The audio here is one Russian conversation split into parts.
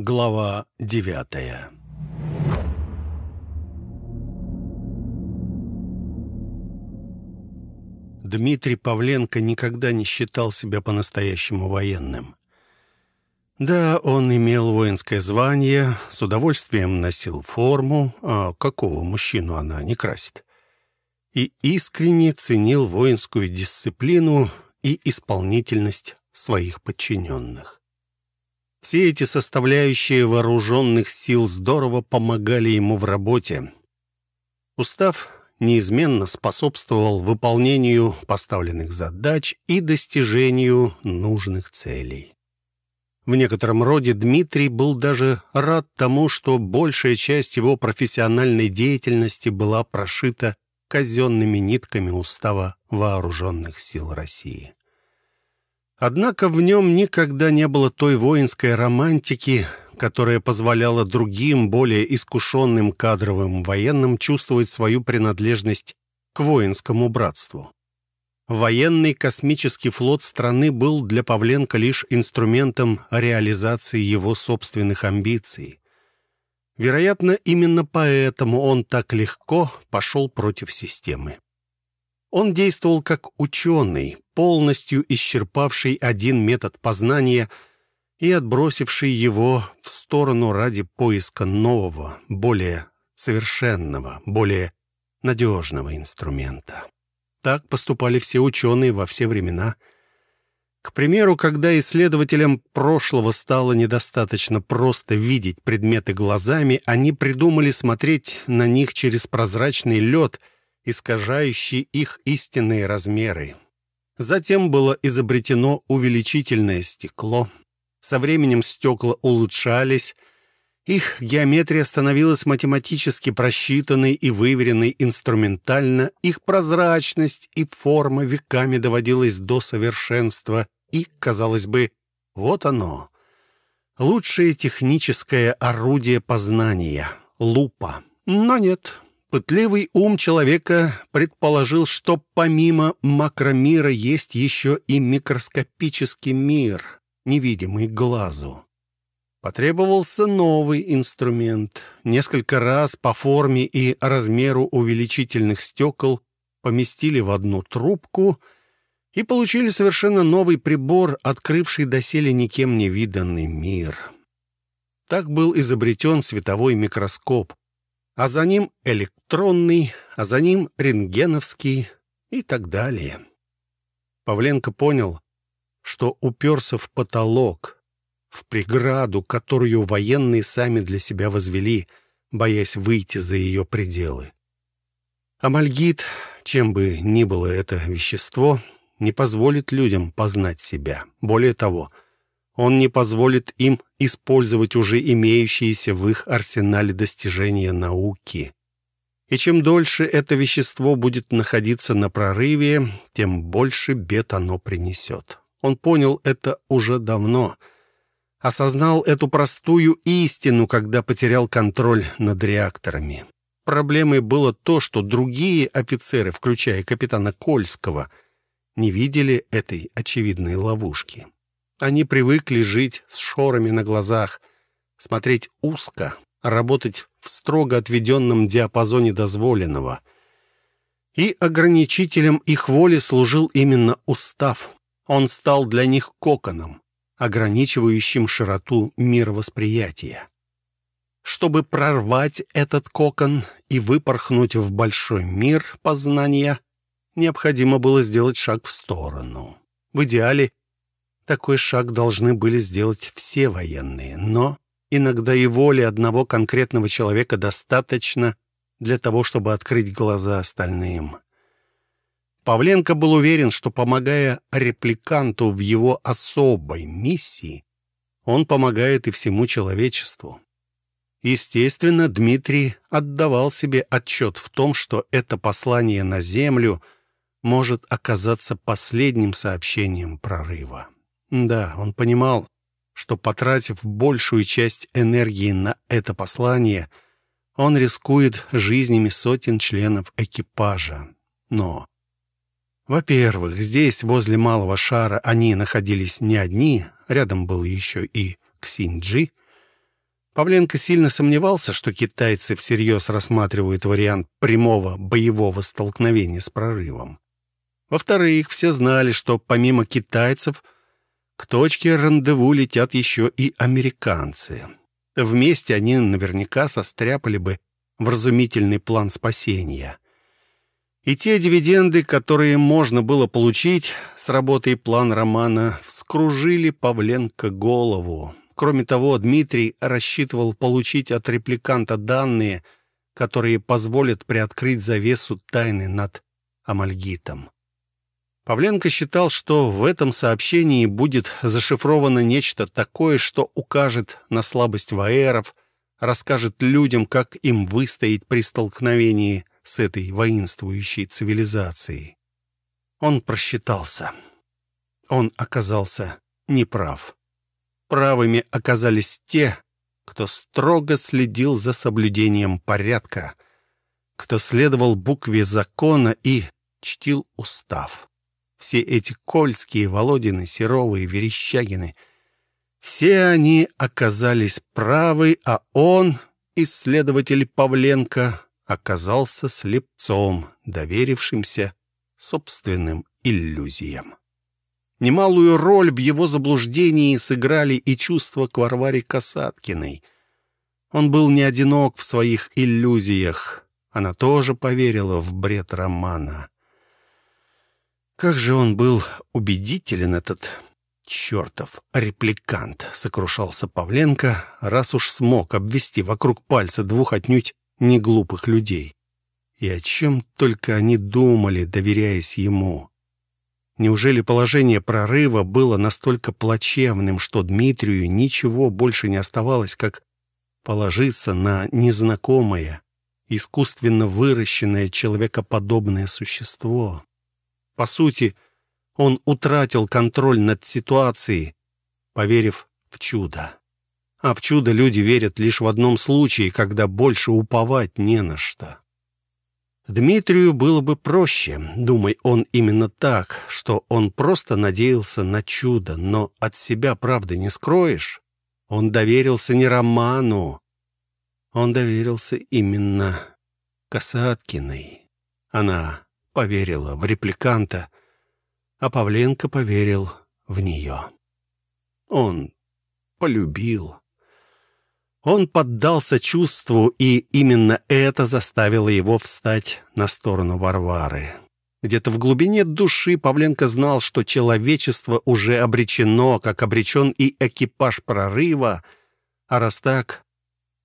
Глава девятая Дмитрий Павленко никогда не считал себя по-настоящему военным. Да, он имел воинское звание, с удовольствием носил форму, а какого мужчину она не красит, и искренне ценил воинскую дисциплину и исполнительность своих подчиненных. Все эти составляющие вооруженных сил здорово помогали ему в работе. Устав неизменно способствовал выполнению поставленных задач и достижению нужных целей. В некотором роде Дмитрий был даже рад тому, что большая часть его профессиональной деятельности была прошита казенными нитками Устава Вооруженных сил России. Однако в нем никогда не было той воинской романтики, которая позволяла другим, более искушенным кадровым военным чувствовать свою принадлежность к воинскому братству. Военный космический флот страны был для Павленко лишь инструментом реализации его собственных амбиций. Вероятно, именно поэтому он так легко пошел против системы. Он действовал как ученый, полностью исчерпавший один метод познания и отбросивший его в сторону ради поиска нового, более совершенного, более надежного инструмента. Так поступали все ученые во все времена. К примеру, когда исследователям прошлого стало недостаточно просто видеть предметы глазами, они придумали смотреть на них через прозрачный лед, искажающий их истинные размеры. Затем было изобретено увеличительное стекло. Со временем стекла улучшались, их геометрия становилась математически просчитанной и выверенной инструментально, их прозрачность и форма веками доводилась до совершенства, и, казалось бы, вот оно, лучшее техническое орудие познания — лупа. Но нет, пытливый ум человека предположил, что помимо макромира есть еще и микроскопический мир, невидимый глазу. Потребовался новый инструмент. Несколько раз по форме и размеру увеличительных стекол поместили в одну трубку и получили совершенно новый прибор, открывший доселе никем не виданный мир. Так был изобретен световой микроскоп, а за ним электронный, а за ним рентгеновский и так далее. Павленко понял, что уперся в потолок — в преграду, которую военные сами для себя возвели, боясь выйти за ее пределы. Амальгит, чем бы ни было это вещество, не позволит людям познать себя. Более того, он не позволит им использовать уже имеющиеся в их арсенале достижения науки. И чем дольше это вещество будет находиться на прорыве, тем больше бед оно принесет. Он понял это уже давно — осознал эту простую истину, когда потерял контроль над реакторами. Проблемой было то, что другие офицеры, включая капитана Кольского, не видели этой очевидной ловушки. Они привыкли жить с шорами на глазах, смотреть узко, работать в строго отведенном диапазоне дозволенного. И ограничителем их воли служил именно устав. Он стал для них коконом, ограничивающим широту мировосприятия. Чтобы прорвать этот кокон и выпорхнуть в большой мир познания, необходимо было сделать шаг в сторону. В идеале такой шаг должны были сделать все военные, но иногда и воли одного конкретного человека достаточно для того, чтобы открыть глаза остальным. Павленко был уверен, что, помогая репликанту в его особой миссии, он помогает и всему человечеству. Естественно, Дмитрий отдавал себе отчет в том, что это послание на Землю может оказаться последним сообщением прорыва. Да, он понимал, что, потратив большую часть энергии на это послание, он рискует жизнями сотен членов экипажа. Но во-первых, здесь, возле малого шара, они находились не одни, рядом был еще и Ксинджи. Павленко сильно сомневался, что китайцы всерьез рассматривают вариант прямого боевого столкновения с прорывом. Во-вторых, все знали, что помимо китайцев к точке рандеву летят еще и американцы. Вместе они наверняка состряпали бы вразумительный план спасения. И те дивиденды, которые можно было получить с работой план романа, вскружили Павленко голову. Кроме того, Дмитрий рассчитывал получить от репликанта данные, которые позволят приоткрыть завесу тайны над Амальгитом. Павленко считал, что в этом сообщении будет зашифровано нечто такое, что укажет на слабость ваэров, расскажет людям, как им выстоять при столкновении с этой воинствующей цивилизацией. Он просчитался. Он оказался неправ. Правыми оказались те, кто строго следил за соблюдением порядка, кто следовал букве закона и чтил устав. Все эти Кольские, Володины, Серовы и Верещагины — все они оказались правы, а он, исследователь Павленко, оказался слепцом, доверившимся собственным иллюзиям. Немалую роль в его заблуждении сыграли и чувства к Варваре Касаткиной. Он был не одинок в своих иллюзиях. Она тоже поверила в бред романа. Как же он был убедителен, этот чертов репликант, сокрушался Павленко, раз уж смог обвести вокруг пальца двух отнюдь неглупых людей. И о чем только они думали, доверяясь ему. Неужели положение прорыва было настолько плачевным, что Дмитрию ничего больше не оставалось, как положиться на незнакомое, искусственно выращенное человекоподобное существо? По сути, он утратил контроль над ситуацией, поверив в чудо. А в чудо люди верят лишь в одном случае, когда больше уповать не на что. Дмитрию было бы проще, думай он именно так, что он просто надеялся на чудо, но от себя правды не скроешь. Он доверился не Роману, он доверился именно Касаткиной. Она поверила в репликанта, а Павленко поверил в нее. Он полюбил он поддался чувству, и именно это заставило его встать на сторону Варвары. Где-то в глубине души Павленко знал, что человечество уже обречено, как обречен и экипаж прорыва. А раз так,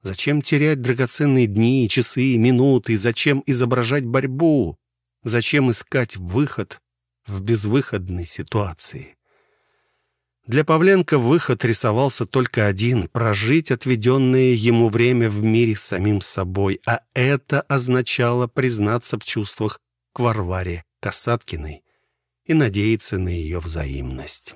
зачем терять драгоценные дни, часы, минуты? Зачем изображать борьбу? Зачем искать выход в безвыходной ситуации? Для Павленко выход рисовался только один — прожить отведенное ему время в мире с самим собой, а это означало признаться в чувствах к Варваре Касаткиной и надеяться на ее взаимность.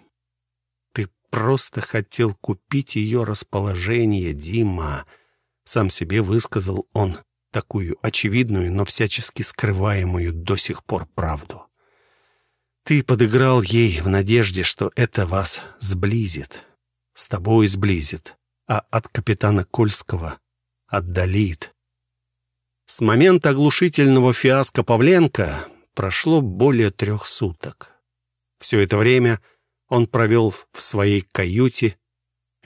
«Ты просто хотел купить ее расположение, Дима», — сам себе высказал он такую очевидную, но всячески скрываемую до сих пор правду. Ты подыграл ей в надежде, что это вас сблизит. С тобой сблизит, а от капитана Кольского отдалит. С момента оглушительного фиаско Павленко прошло более трех суток. Все это время он провел в своей каюте,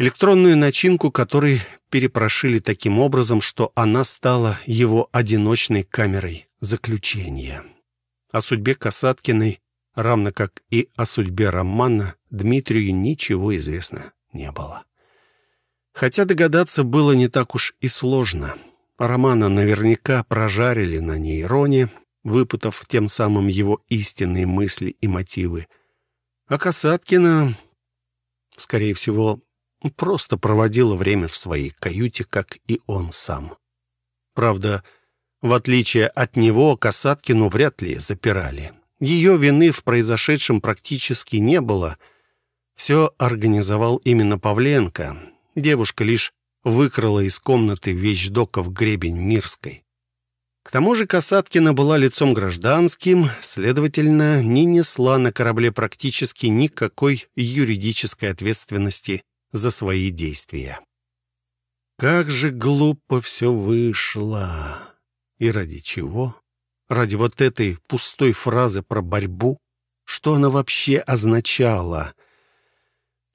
электронную начинку которой перепрошили таким образом, что она стала его одиночной камерой заключения. О судьбе Касаткиной равно как и о судьбе Романа, Дмитрию ничего известно не было. Хотя догадаться было не так уж и сложно. Романа наверняка прожарили на нейроне, выпутав тем самым его истинные мысли и мотивы. А Касаткина, скорее всего, просто проводила время в своей каюте, как и он сам. Правда, в отличие от него, Касаткину вряд ли запирали. Ее вины в произошедшем практически не было. Все организовал именно Павленко. Девушка лишь выкрала из комнаты вещдоков гребень Мирской. К тому же Касаткина была лицом гражданским, следовательно, не несла на корабле практически никакой юридической ответственности за свои действия. Как же глупо все вышло. И ради чего? Ради вот этой пустой фразы про борьбу? Что она вообще означала?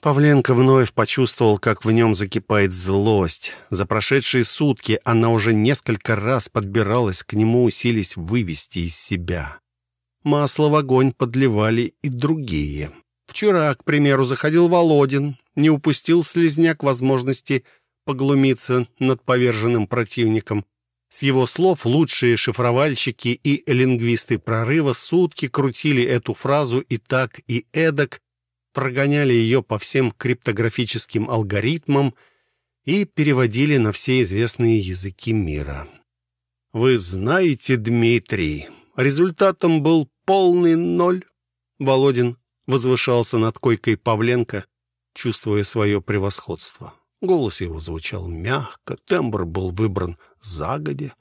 Павленко вновь почувствовал, как в нем закипает злость. За прошедшие сутки она уже несколько раз подбиралась к нему, усились вывести из себя. Масло в огонь подливали и другие. Вчера, к примеру, заходил Володин, не упустил слезняк возможности поглумиться над поверженным противником. С его слов лучшие шифровальщики и лингвисты прорыва сутки крутили эту фразу и так, и эдак, прогоняли ее по всем криптографическим алгоритмам и переводили на все известные языки мира. «Вы знаете, Дмитрий, результатом был полный ноль». Володин возвышался над койкой Павленко, чувствуя свое превосходство. Голос его звучал мягко, тембр был выбран загодя.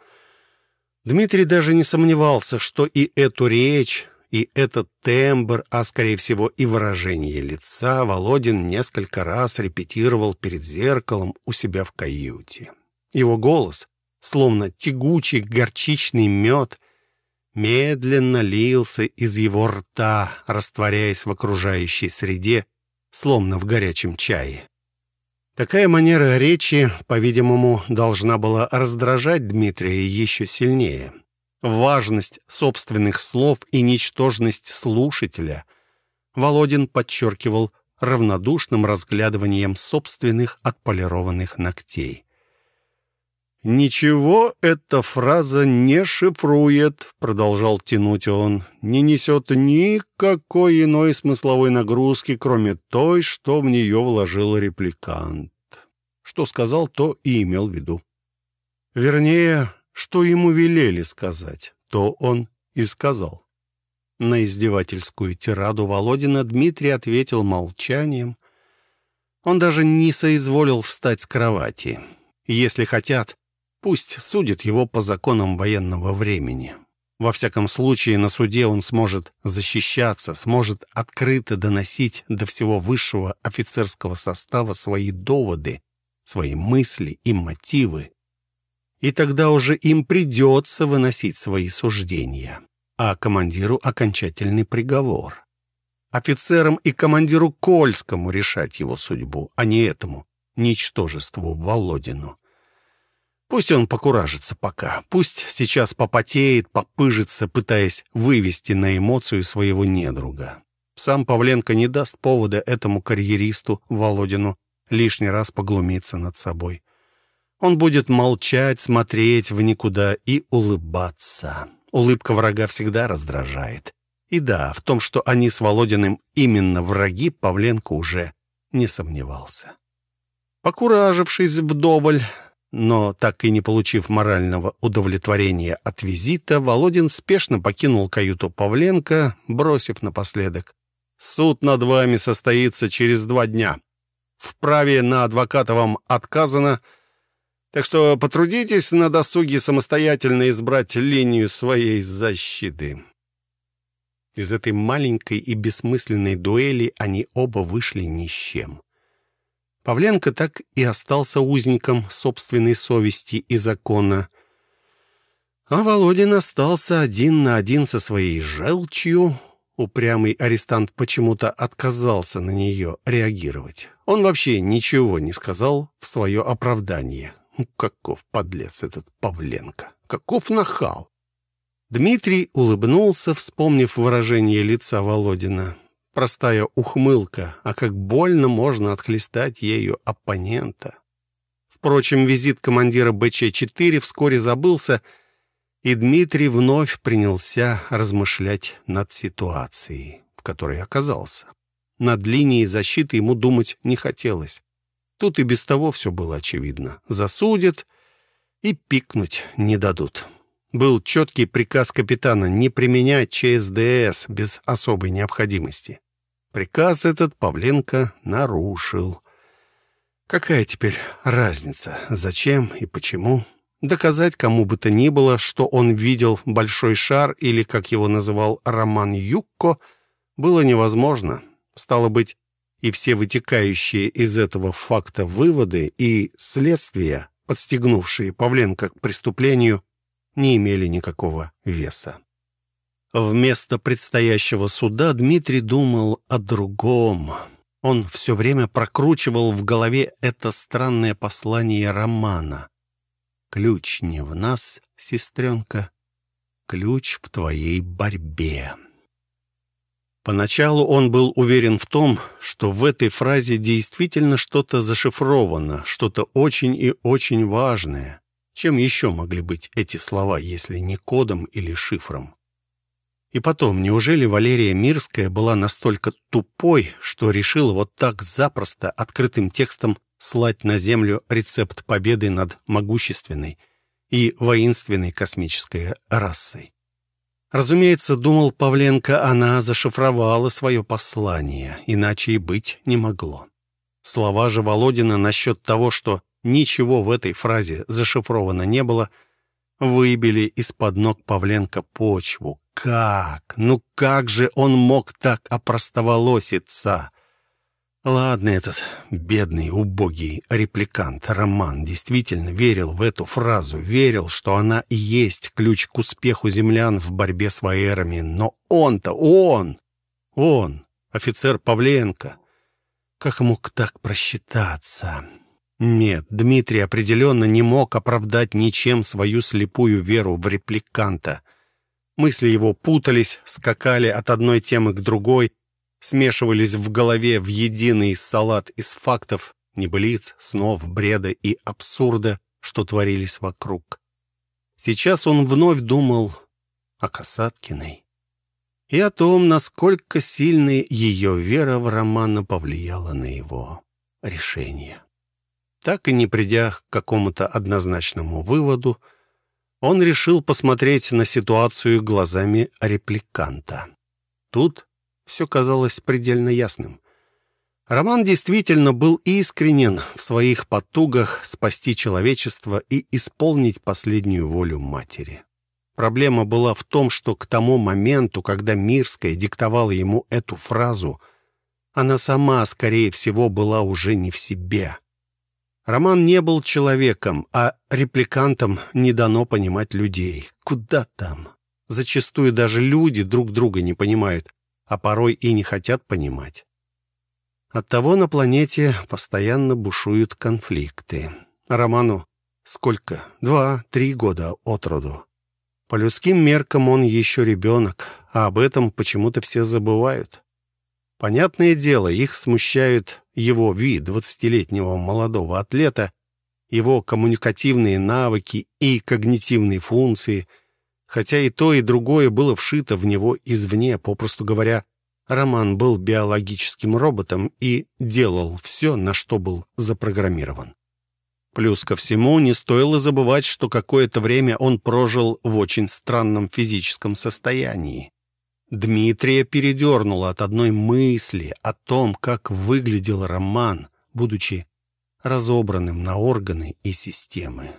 Дмитрий даже не сомневался, что и эту речь и этот тембр, а, скорее всего, и выражение лица Володин несколько раз репетировал перед зеркалом у себя в каюте. Его голос, словно тягучий горчичный мед, медленно лился из его рта, растворяясь в окружающей среде, словно в горячем чае. Такая манера речи, по-видимому, должна была раздражать Дмитрия еще сильнее важность собственных слов и ничтожность слушателя, Володин подчеркивал равнодушным разглядыванием собственных отполированных ногтей. «Ничего эта фраза не шифрует», — продолжал тянуть он, «не несет никакой иной смысловой нагрузки, кроме той, что в нее вложил репликант. Что сказал, то и имел в виду. Вернее, что ему велели сказать, то он и сказал. На издевательскую тираду Володина Дмитрий ответил молчанием. Он даже не соизволил встать с кровати. Если хотят, пусть судят его по законам военного времени. Во всяком случае, на суде он сможет защищаться, сможет открыто доносить до всего высшего офицерского состава свои доводы, свои мысли и мотивы и тогда уже им придется выносить свои суждения, а командиру окончательный приговор. Офицерам и командиру Кольскому решать его судьбу, а не этому ничтожеству Володину. Пусть он покуражится пока, пусть сейчас попотеет, попыжится, пытаясь вывести на эмоцию своего недруга. Сам Павленко не даст повода этому карьеристу Володину лишний раз поглумиться над собой. Он будет молчать, смотреть в никуда и улыбаться. Улыбка врага всегда раздражает. И да, в том, что они с Володиным именно враги, Павленко уже не сомневался. Покуражившись вдоволь, но так и не получив морального удовлетворения от визита, Володин спешно покинул каюту Павленко, бросив напоследок. «Суд над вами состоится через два дня. В праве на адвоката вам отказано, так что потрудитесь на досуге самостоятельно избрать линию своей защиты. Из этой маленькой и бессмысленной дуэли они оба вышли ни с чем. Павленко так и остался узником собственной совести и закона. А Володин остался один на один со своей желчью. Упрямый арестант почему-то отказался на нее реагировать. Он вообще ничего не сказал в свое оправдание. Каков подлец этот Павленко! Каков нахал! Дмитрий улыбнулся, вспомнив выражение лица Володина. Простая ухмылка, а как больно можно отхлестать ею оппонента. Впрочем, визит командира БЧ-4 вскоре забылся, и Дмитрий вновь принялся размышлять над ситуацией, в которой оказался. Над линией защиты ему думать не хотелось. Тут и без того все было очевидно. Засудят и пикнуть не дадут. Был четкий приказ капитана не применять ЧСДС без особой необходимости. Приказ этот Павленко нарушил. Какая теперь разница, зачем и почему? Доказать кому бы то ни было, что он видел большой шар или, как его называл Роман Юкко, было невозможно. Стало быть, и все вытекающие из этого факта выводы и следствия подстегнувшие Павленко к преступлению, не имели никакого веса. Вместо предстоящего суда Дмитрий думал о другом. Он все время прокручивал в голове это странное послание романа. «Ключ не в нас, сестренка, ключ в твоей борьбе». Поначалу он был уверен в том, что в этой фразе действительно что-то зашифровано, что-то очень и очень важное. Чем еще могли быть эти слова, если не кодом или шифром? И потом, неужели Валерия Мирская была настолько тупой, что решила вот так запросто открытым текстом слать на Землю рецепт победы над могущественной и воинственной космической расой? Разумеется, думал Павленко, она зашифровала свое послание, иначе и быть не могло. Слова же Володина насчет того, что ничего в этой фразе зашифровано не было, выбили из-под ног Павленко почву. Как? Ну как же он мог так опростоволоситься? Ладно, этот бедный, убогий репликант Роман действительно верил в эту фразу, верил, что она и есть ключ к успеху землян в борьбе с ваерами. Но он-то, он, он, офицер Павленко, как мог так просчитаться? Нет, Дмитрий определенно не мог оправдать ничем свою слепую веру в репликанта. Мысли его путались, скакали от одной темы к другой — смешивались в голове в единый салат из фактов, небылиц, снов, бреда и абсурда, что творились вокруг. Сейчас он вновь думал о Касаткиной и о том, насколько сильной ее вера в Романа повлияла на его решение. Так и не придя к какому-то однозначному выводу, он решил посмотреть на ситуацию глазами репликанта. Тут все казалось предельно ясным. Роман действительно был искренен в своих потугах спасти человечество и исполнить последнюю волю матери. Проблема была в том, что к тому моменту, когда Мирская диктовала ему эту фразу, она сама, скорее всего, была уже не в себе. Роман не был человеком, а репликантам не дано понимать людей. Куда там? Зачастую даже люди друг друга не понимают а порой и не хотят понимать. Оттого на планете постоянно бушуют конфликты. Роману сколько? Два-три года от роду. По людским меркам он еще ребенок, а об этом почему-то все забывают. Понятное дело, их смущает его вид двадцатилетнего молодого атлета, его коммуникативные навыки и когнитивные функции – хотя и то, и другое было вшито в него извне, попросту говоря, Роман был биологическим роботом и делал все, на что был запрограммирован. Плюс ко всему, не стоило забывать, что какое-то время он прожил в очень странном физическом состоянии. Дмитрия передернуло от одной мысли о том, как выглядел Роман, будучи разобранным на органы и системы.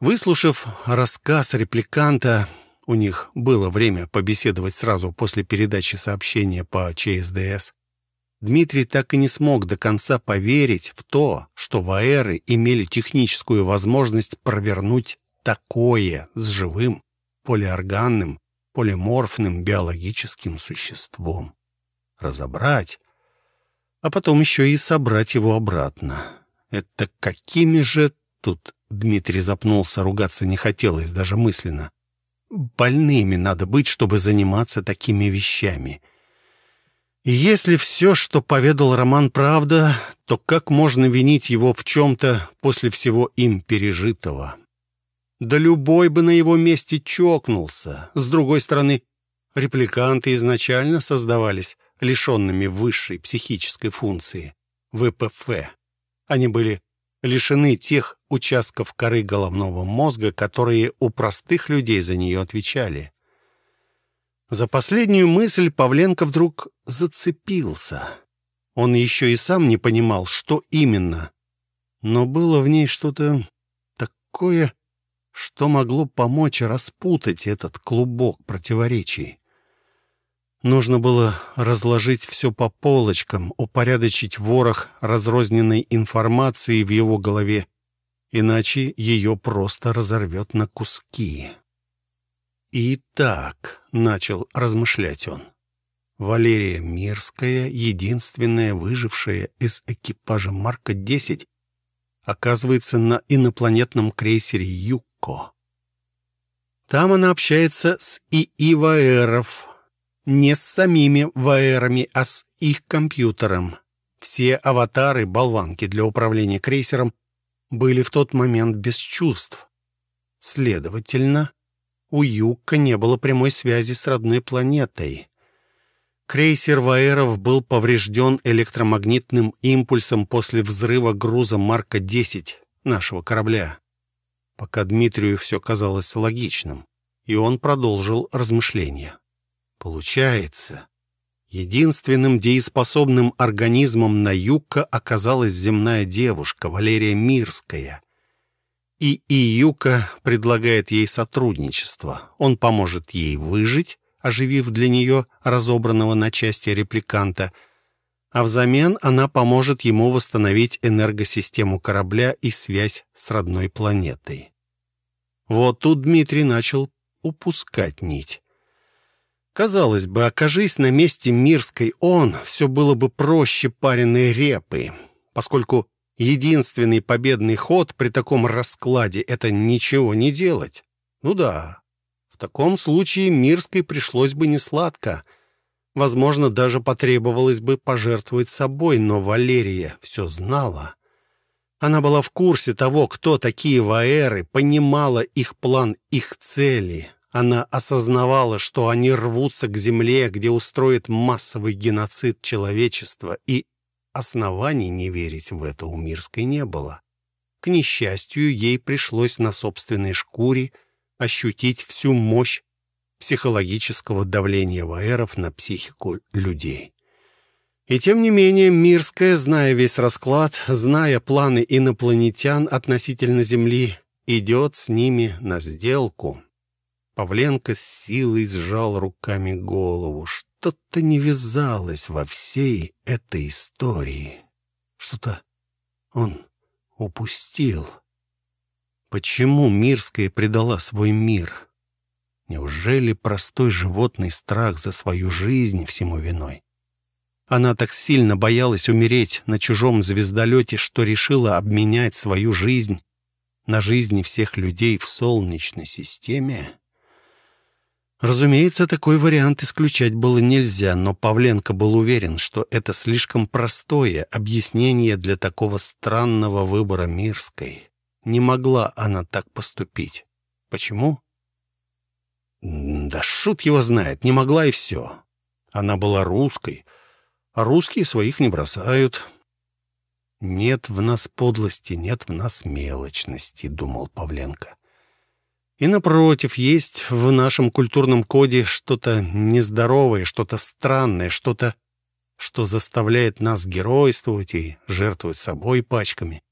Выслушав рассказ репликанта, у них было время побеседовать сразу после передачи сообщения по ЧСДС, Дмитрий так и не смог до конца поверить в то, что ваэры имели техническую возможность провернуть такое с живым, полиорганным, полиморфным биологическим существом. Разобрать, а потом еще и собрать его обратно. Это какими же тут Дмитрий запнулся, ругаться не хотелось даже мысленно. Больными надо быть, чтобы заниматься такими вещами. И если все, что поведал Роман, правда, то как можно винить его в чем-то после всего им пережитого? Да любой бы на его месте чокнулся. С другой стороны, репликанты изначально создавались лишенными высшей психической функции — ВПФ. Они были лишены тех участков коры головного мозга, которые у простых людей за нее отвечали. За последнюю мысль Павленко вдруг зацепился. Он еще и сам не понимал, что именно. Но было в ней что-то такое, что могло помочь распутать этот клубок противоречий. Нужно было разложить все по полочкам, упорядочить ворох разрозненной информации в его голове иначе ее просто разорвет на куски. «Итак», — начал размышлять он, — Валерия Мирская, единственная выжившая из экипажа Марка-10, оказывается на инопланетном крейсере «Юкко». Там она общается с ИИ Ваэров, не с самими Ваэрами, а с их компьютером. Все аватары, болванки для управления крейсером, были в тот момент без чувств. Следовательно, у Юкка не было прямой связи с родной планетой. Крейсер Ваэров был поврежден электромагнитным импульсом после взрыва груза Марка-10 нашего корабля. Пока Дмитрию все казалось логичным, и он продолжил размышления. Получается, единственным дееспособным организмом на Юкка оказалась земная девушка Валерия Мирская, и Июка предлагает ей сотрудничество. Он поможет ей выжить, оживив для нее разобранного на части репликанта, а взамен она поможет ему восстановить энергосистему корабля и связь с родной планетой. Вот тут Дмитрий начал упускать нить. Казалось бы, окажись на месте Мирской он, все было бы проще пареной репы, поскольку Единственный победный ход при таком раскладе — это ничего не делать. Ну да, в таком случае Мирской пришлось бы несладко. Возможно, даже потребовалось бы пожертвовать собой, но Валерия все знала. Она была в курсе того, кто такие ваэры, понимала их план, их цели. Она осознавала, что они рвутся к земле, где устроят массовый геноцид человечества, и Оснований не верить в это у Мирской не было. К несчастью, ей пришлось на собственной шкуре ощутить всю мощь психологического давления ваэров на психику людей. И тем не менее, Мирская, зная весь расклад, зная планы инопланетян относительно Земли, идет с ними на сделку. Павленко с силой сжал руками голову. Что-то не вязалось во всей этой истории. Что-то он упустил. Почему Мирская предала свой мир? Неужели простой животный страх за свою жизнь всему виной? Она так сильно боялась умереть на чужом звездолете, что решила обменять свою жизнь на жизни всех людей в Солнечной системе? Разумеется, такой вариант исключать было нельзя, но Павленко был уверен, что это слишком простое объяснение для такого странного выбора Мирской. Не могла она так поступить. Почему? Да шут его знает, не могла и все. Она была русской, а русские своих не бросают. «Нет в нас подлости, нет в нас мелочности», — думал Павленко. И напротив, есть в нашем культурном коде что-то нездоровое, что-то странное, что-то, что заставляет нас геройствовать и жертвовать собой пачками.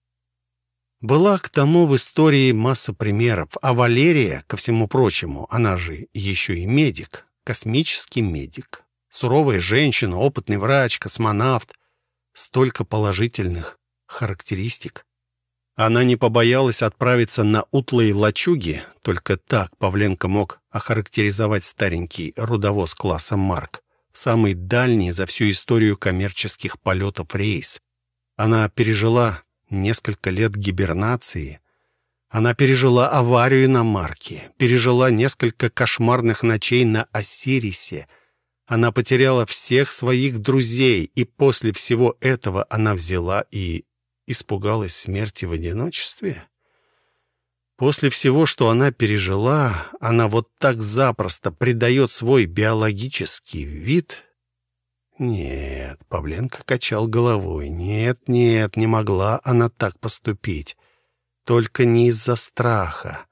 Была к тому в истории масса примеров, а Валерия, ко всему прочему, она же еще и медик, космический медик. Суровая женщина, опытный врач, космонавт. Столько положительных характеристик. Она не побоялась отправиться на утлые лачуги, только так Павленко мог охарактеризовать старенький рудовоз класса «Марк», самый дальний за всю историю коммерческих полетов рейс. Она пережила несколько лет гибернации. Она пережила аварию на Марке, пережила несколько кошмарных ночей на Осирисе. Она потеряла всех своих друзей, и после всего этого она взяла и испугалась смерти в одиночестве? После всего, что она пережила, она вот так запросто предает свой биологический вид? Нет, Павленко качал головой. Нет, нет, не могла она так поступить. Только не из-за страха.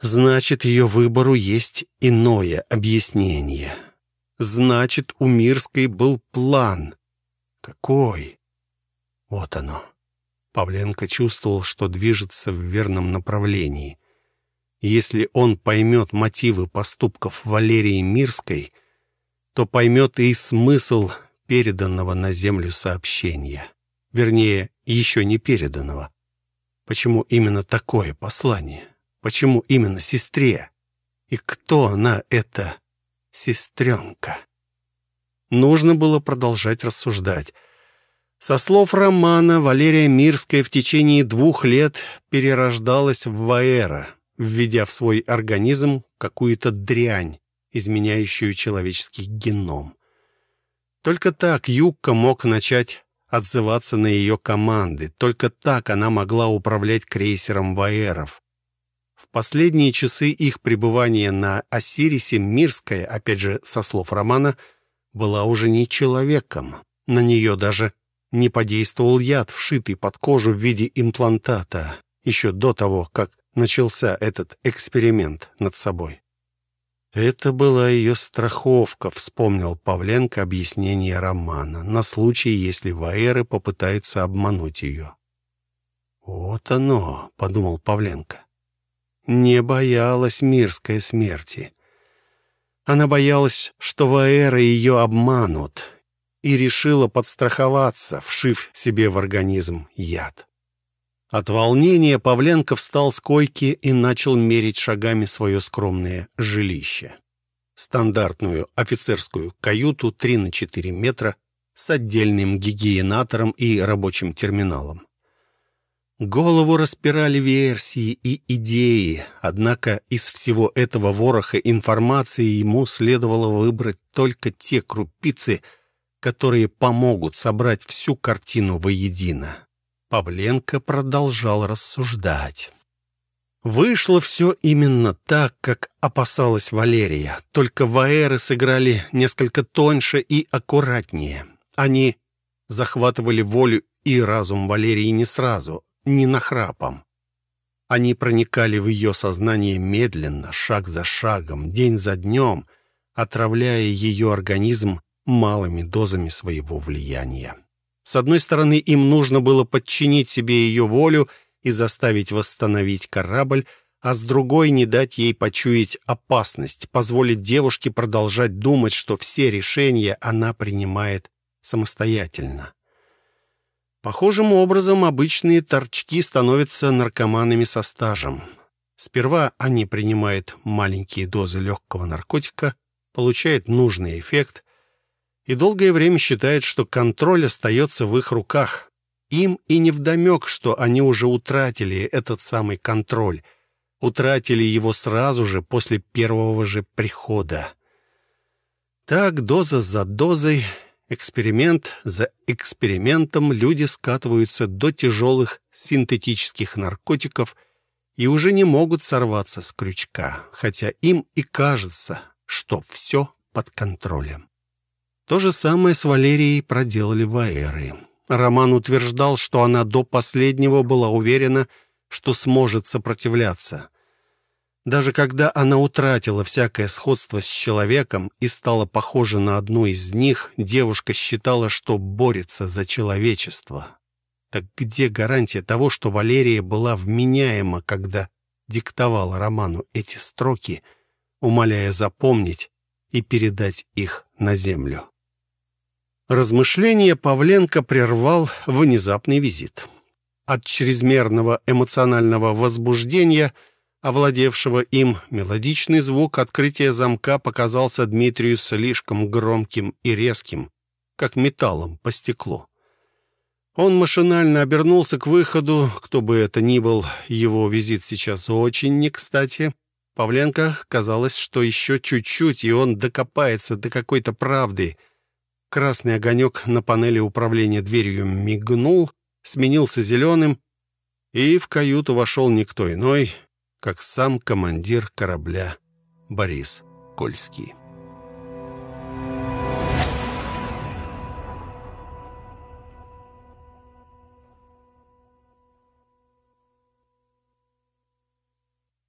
Значит, ее выбору есть иное объяснение. Значит, у Мирской был план. Какой? Вот оно. Павленко чувствовал, что движется в верном направлении. Если он поймет мотивы поступков Валерии Мирской, то поймет и смысл переданного на землю сообщения. Вернее, еще не переданного. Почему именно такое послание? Почему именно сестре? И кто она, эта сестренка? Нужно было продолжать рассуждать. Со слов Романа, Валерия Мирская в течение двух лет перерождалась в Ваэра, введя в свой организм какую-то дрянь, изменяющую человеческий геном. Только так Юкка мог начать отзываться на ее команды. Только так она могла управлять крейсером Ваэров. В последние часы их пребывания на Осирисе Мирская, опять же, со слов Романа, была уже не человеком. На нее даже не подействовал яд, вшитый под кожу в виде имплантата, еще до того, как начался этот эксперимент над собой. Это была ее страховка, вспомнил Павленко объяснение Романа, на случай, если Ваэры попытаются обмануть ее. «Вот оно», — подумал Павленко. Не боялась мирской смерти. Она боялась, что Ваэры ее обманут, и решила подстраховаться, вшив себе в организм яд. От волнения Павленко встал с койки и начал мерить шагами свое скромное жилище. Стандартную офицерскую каюту 3 на 4 метра с отдельным гигиенатором и рабочим терминалом. Голову распирали версии и идеи, однако из всего этого вороха информации ему следовало выбрать только те крупицы, которые помогут собрать всю картину воедино. Павленко продолжал рассуждать. Вышло все именно так, как опасалась Валерия, только Ваэры сыграли несколько тоньше и аккуратнее. Они захватывали волю и разум Валерии не сразу, не нахрапом. Они проникали в ее сознание медленно, шаг за шагом, день за днем, отравляя ее организм малыми дозами своего влияния. С одной стороны, им нужно было подчинить себе ее волю и заставить восстановить корабль, а с другой не дать ей почуять опасность, позволить девушке продолжать думать, что все решения она принимает самостоятельно. Похожим образом обычные торчки становятся наркоманами со стажем. Сперва они принимают маленькие дозы легкого наркотика, получают нужный эффект, и долгое время считают, что контроль остается в их руках. Им и невдомек, что они уже утратили этот самый контроль, утратили его сразу же после первого же прихода. Так, доза за дозой, эксперимент за экспериментом люди скатываются до тяжелых синтетических наркотиков и уже не могут сорваться с крючка, хотя им и кажется, что все под контролем. То же самое с Валерией проделали Ваэры. Роман утверждал, что она до последнего была уверена, что сможет сопротивляться. Даже когда она утратила всякое сходство с человеком и стала похожа на одну из них, девушка считала, что борется за человечество. Так где гарантия того, что Валерия была вменяема, когда диктовала Роману эти строки, умоляя запомнить и передать их на землю? Размышление Павленко прервал внезапный визит. От чрезмерного эмоционального возбуждения, овладевшего им, мелодичный звук открытия замка показался Дмитрию слишком громким и резким, как металлом по стеклу. Он машинально обернулся к выходу, кто бы это ни был, его визит сейчас очень не кстати. Павленко казалось, что еще чуть-чуть, и он докопается до какой-то правды — Красный огонек на панели управления дверью мигнул, сменился зеленым, и в каюту вошел никто иной, как сам командир корабля Борис Кольский.